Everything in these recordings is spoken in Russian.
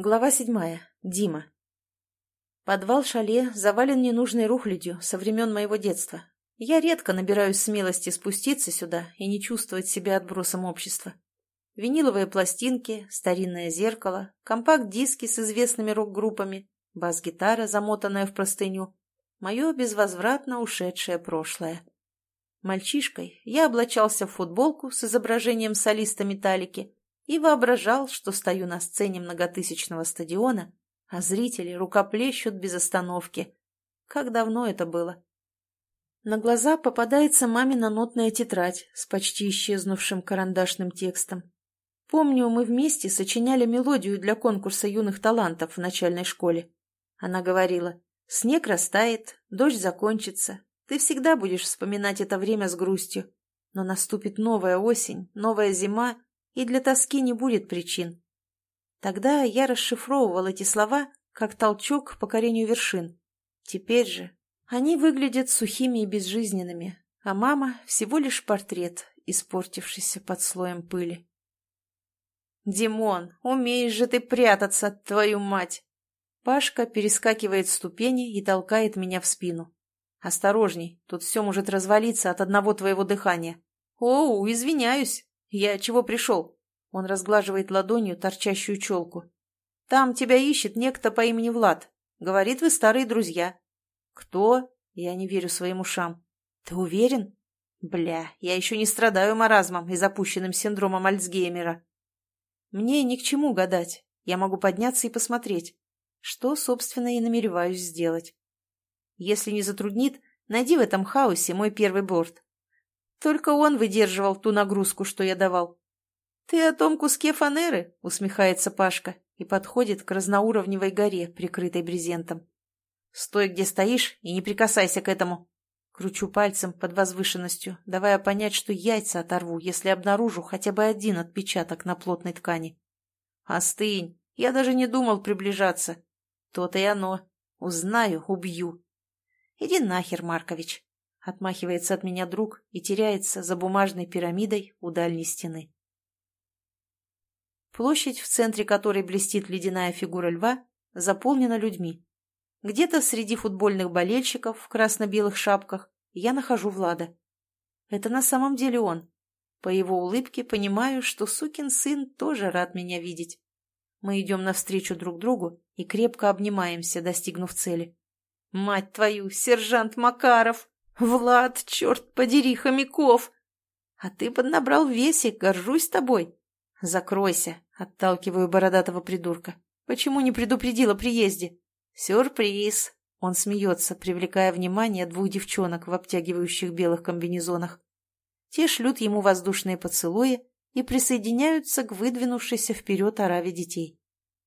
Глава седьмая. Дима. Подвал шале завален ненужной рухлядью со времен моего детства. Я редко набираюсь смелости спуститься сюда и не чувствовать себя отбросом общества. Виниловые пластинки, старинное зеркало, компакт-диски с известными рок-группами, бас-гитара, замотанная в простыню. Мое безвозвратно ушедшее прошлое. Мальчишкой я облачался в футболку с изображением солиста «Металлики», и воображал, что стою на сцене многотысячного стадиона, а зрители рукоплещут без остановки. Как давно это было? На глаза попадается мамина нотная тетрадь с почти исчезнувшим карандашным текстом. Помню, мы вместе сочиняли мелодию для конкурса юных талантов в начальной школе. Она говорила, «Снег растает, дождь закончится, ты всегда будешь вспоминать это время с грустью, но наступит новая осень, новая зима, и для тоски не будет причин. Тогда я расшифровывал эти слова как толчок к покорению вершин. Теперь же они выглядят сухими и безжизненными, а мама всего лишь портрет, испортившийся под слоем пыли. «Димон, умеешь же ты прятаться, твою мать!» Пашка перескакивает ступени и толкает меня в спину. «Осторожней, тут все может развалиться от одного твоего дыхания». «Оу, извиняюсь!» «Я чего пришел?» Он разглаживает ладонью торчащую челку. «Там тебя ищет некто по имени Влад. Говорит, вы старые друзья». «Кто?» Я не верю своим ушам. «Ты уверен?» «Бля, я еще не страдаю маразмом и запущенным синдромом Альцгеймера». «Мне ни к чему гадать. Я могу подняться и посмотреть. Что, собственно, и намереваюсь сделать. Если не затруднит, найди в этом хаосе мой первый борт. Только он выдерживал ту нагрузку, что я давал. «Ты о том куске фанеры?» — усмехается Пашка и подходит к разноуровневой горе, прикрытой брезентом. «Стой, где стоишь, и не прикасайся к этому!» Кручу пальцем под возвышенностью, давая понять, что яйца оторву, если обнаружу хотя бы один отпечаток на плотной ткани. «Остынь! Я даже не думал приближаться!» «То-то и оно! Узнаю, убью!» «Иди нахер, Маркович!» Отмахивается от меня друг и теряется за бумажной пирамидой у дальней стены. Площадь, в центре которой блестит ледяная фигура льва, заполнена людьми. Где-то среди футбольных болельщиков в красно-белых шапках я нахожу Влада. Это на самом деле он. По его улыбке понимаю, что сукин сын тоже рад меня видеть. Мы идем навстречу друг другу и крепко обнимаемся, достигнув цели. «Мать твою, сержант Макаров!» «Влад, черт подери, хомяков! А ты поднабрал весик, горжусь тобой!» «Закройся!» — отталкиваю бородатого придурка. «Почему не предупредила приезде?» «Сюрприз!» — он смеется, привлекая внимание двух девчонок в обтягивающих белых комбинезонах. Те шлют ему воздушные поцелуи и присоединяются к выдвинувшейся вперед ораве детей.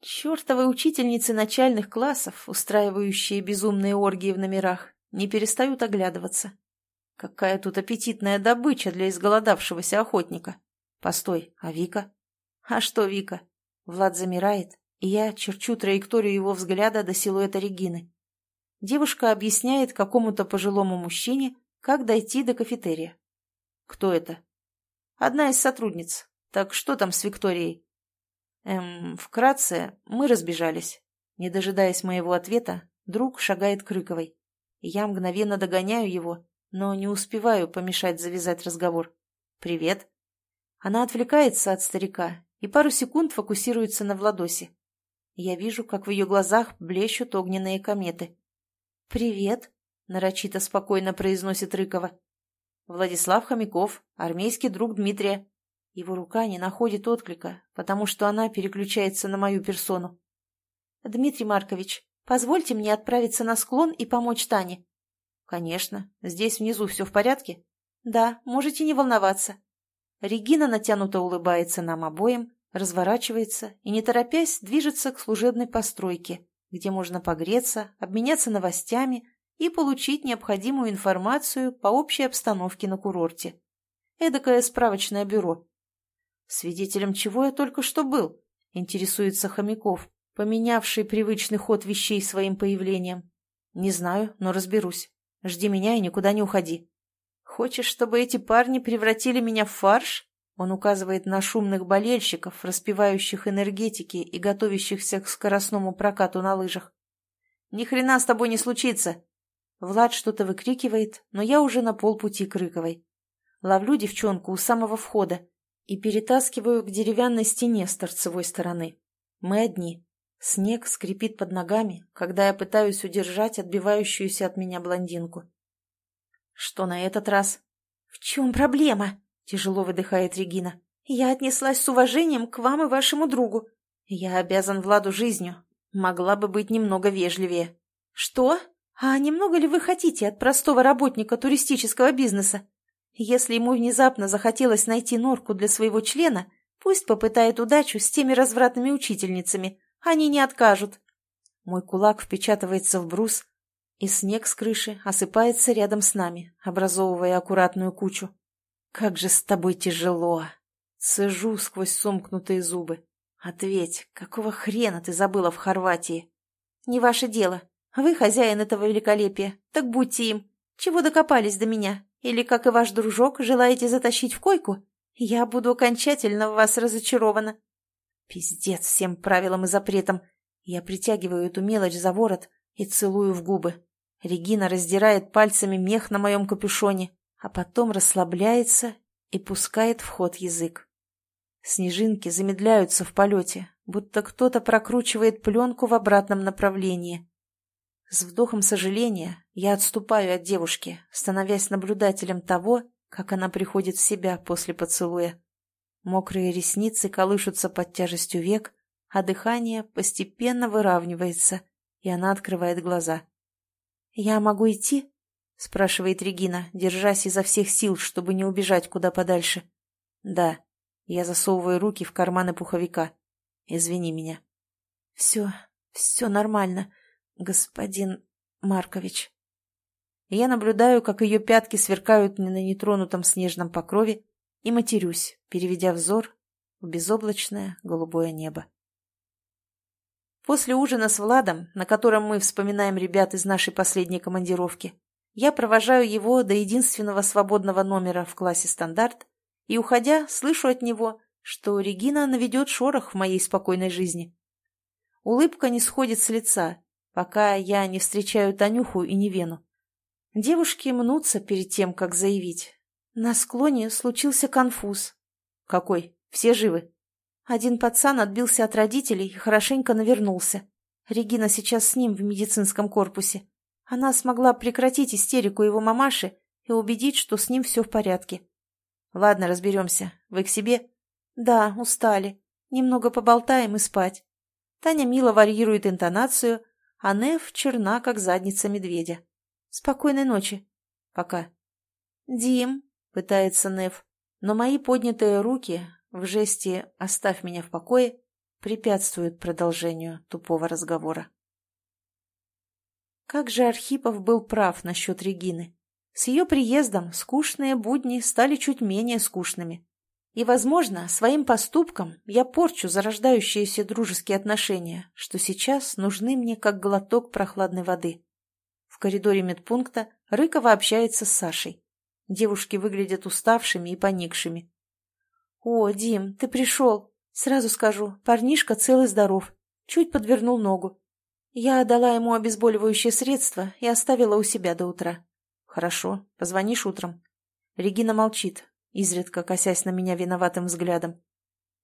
Чертовы учительницы начальных классов, устраивающие безумные оргии в номерах, не перестают оглядываться. Какая тут аппетитная добыча для изголодавшегося охотника. Постой, а Вика? А что Вика? Влад замирает, и я черчу траекторию его взгляда до силуэта Регины. Девушка объясняет какому-то пожилому мужчине, как дойти до кафетерия. Кто это? Одна из сотрудниц. Так что там с Викторией? Эм, вкратце, мы разбежались. Не дожидаясь моего ответа, друг шагает к Рыковой. Я мгновенно догоняю его, но не успеваю помешать завязать разговор. «Привет». Она отвлекается от старика и пару секунд фокусируется на Владосе. Я вижу, как в ее глазах блещут огненные кометы. «Привет», — нарочито спокойно произносит Рыкова. Владислав Хомяков, армейский друг Дмитрия. Его рука не находит отклика, потому что она переключается на мою персону. «Дмитрий Маркович, Позвольте мне отправиться на склон и помочь Тане». «Конечно. Здесь внизу все в порядке?» «Да, можете не волноваться». Регина натянуто улыбается нам обоим, разворачивается и, не торопясь, движется к служебной постройке, где можно погреться, обменяться новостями и получить необходимую информацию по общей обстановке на курорте. Эдакое справочное бюро. Свидетелем чего я только что был, интересуется Хомяков, поменявший привычный ход вещей своим появлением. Не знаю, но разберусь. Жди меня и никуда не уходи. Хочешь, чтобы эти парни превратили меня в фарш? Он указывает на шумных болельщиков, распивающих энергетики и готовящихся к скоростному прокату на лыжах. «Ни хрена с тобой не случится!» Влад что-то выкрикивает, но я уже на полпути к Рыковой. Ловлю девчонку у самого входа и перетаскиваю к деревянной стене с торцевой стороны. Мы одни. Снег скрипит под ногами, когда я пытаюсь удержать отбивающуюся от меня блондинку. Что на этот раз? «В чем проблема?» — тяжело выдыхает Регина. «Я отнеслась с уважением к вам и вашему другу. Я обязан Владу жизнью. Могла бы быть немного вежливее». «Что? А немного ли вы хотите от простого работника туристического бизнеса? Если ему внезапно захотелось найти норку для своего члена, пусть попытает удачу с теми развратными учительницами. Они не откажут». Мой кулак впечатывается в брус, и снег с крыши осыпается рядом с нами, образовывая аккуратную кучу. «Как же с тобой тяжело!» Сыжу сквозь сомкнутые зубы. «Ответь, какого хрена ты забыла в Хорватии?» «Не ваше дело. Вы хозяин этого великолепия, так будьте им. Чего докопались до меня? Или, как и ваш дружок, желаете затащить в койку? Я буду окончательно в вас разочарована». Пиздец всем правилам и запретам. Я притягиваю эту мелочь за ворот и целую в губы. Регина раздирает пальцами мех на моем капюшоне, а потом расслабляется и пускает в ход язык. Снежинки замедляются в полете, будто кто-то прокручивает пленку в обратном направлении. С вдохом сожаления я отступаю от девушки, становясь наблюдателем того, как она приходит в себя после поцелуя. Мокрые ресницы колышутся под тяжестью век, а дыхание постепенно выравнивается, и она открывает глаза. «Я могу идти?» — спрашивает Регина, держась изо всех сил, чтобы не убежать куда подальше. «Да». Я засовываю руки в карманы пуховика. «Извини меня». «Все, все нормально, господин Маркович». Я наблюдаю, как ее пятки сверкают на нетронутом снежном покрове, и матерюсь, переведя взор в безоблачное голубое небо. После ужина с Владом, на котором мы вспоминаем ребят из нашей последней командировки, я провожаю его до единственного свободного номера в классе «Стандарт» и, уходя, слышу от него, что Регина наведет шорох в моей спокойной жизни. Улыбка не сходит с лица, пока я не встречаю Танюху и Невену. Девушки мнутся перед тем, как заявить. На склоне случился конфуз. Какой? Все живы? Один пацан отбился от родителей и хорошенько навернулся. Регина сейчас с ним в медицинском корпусе. Она смогла прекратить истерику его мамаши и убедить, что с ним все в порядке. Ладно, разберемся. Вы к себе? Да, устали. Немного поболтаем и спать. Таня мило варьирует интонацию, а Нев черна, как задница медведя. Спокойной ночи. Пока. Дим, пытается Нев, но мои поднятые руки в жесте «оставь меня в покое» препятствует продолжению тупого разговора. Как же Архипов был прав насчет Регины. С ее приездом скучные будни стали чуть менее скучными. И, возможно, своим поступком я порчу зарождающиеся дружеские отношения, что сейчас нужны мне как глоток прохладной воды. В коридоре медпункта Рыкова общается с Сашей. Девушки выглядят уставшими и поникшими. «О, Дим, ты пришел. Сразу скажу, парнишка цел и здоров. Чуть подвернул ногу. Я дала ему обезболивающее средство и оставила у себя до утра. Хорошо, позвонишь утром». Регина молчит, изредка косясь на меня виноватым взглядом.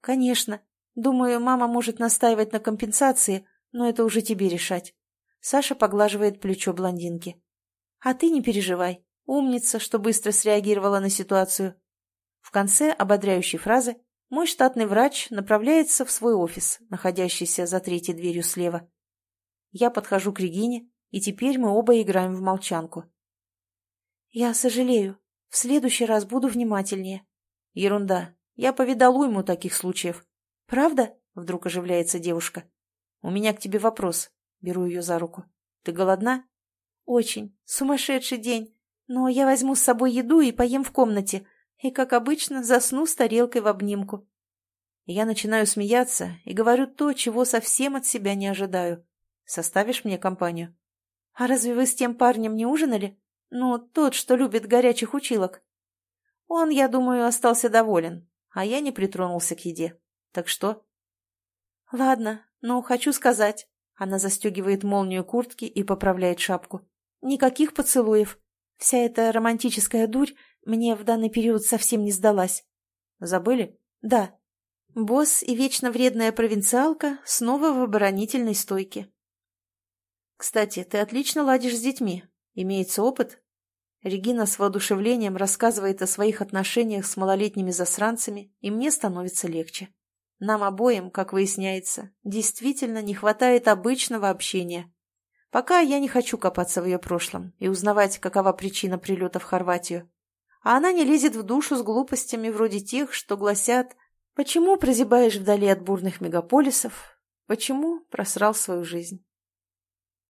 «Конечно. Думаю, мама может настаивать на компенсации, но это уже тебе решать». Саша поглаживает плечо блондинки. «А ты не переживай. Умница, что быстро среагировала на ситуацию. В конце ободряющей фразы мой штатный врач направляется в свой офис, находящийся за третьей дверью слева. Я подхожу к Регине, и теперь мы оба играем в молчанку. «Я сожалею. В следующий раз буду внимательнее». «Ерунда. Я повидал уйму таких случаев». «Правда?» — вдруг оживляется девушка. «У меня к тебе вопрос». Беру ее за руку. «Ты голодна?» «Очень. Сумасшедший день. Но я возьму с собой еду и поем в комнате и, как обычно, засну с тарелкой в обнимку. Я начинаю смеяться и говорю то, чего совсем от себя не ожидаю. Составишь мне компанию? А разве вы с тем парнем не ужинали? Ну, тот, что любит горячих училок. Он, я думаю, остался доволен. а я не притронулся к еде. Так что? Ладно, но хочу сказать. Она застегивает молнию куртки и поправляет шапку. Никаких поцелуев. Вся эта романтическая дурь мне в данный период совсем не сдалась. Забыли? Да. Босс и вечно вредная провинциалка снова в оборонительной стойке. Кстати, ты отлично ладишь с детьми. Имеется опыт? Регина с воодушевлением рассказывает о своих отношениях с малолетними засранцами, и мне становится легче. Нам обоим, как выясняется, действительно не хватает обычного общения. Пока я не хочу копаться в ее прошлом и узнавать, какова причина прилета в Хорватию. А она не лезет в душу с глупостями вроде тех, что гласят «Почему прозябаешь вдали от бурных мегаполисов? Почему просрал свою жизнь?»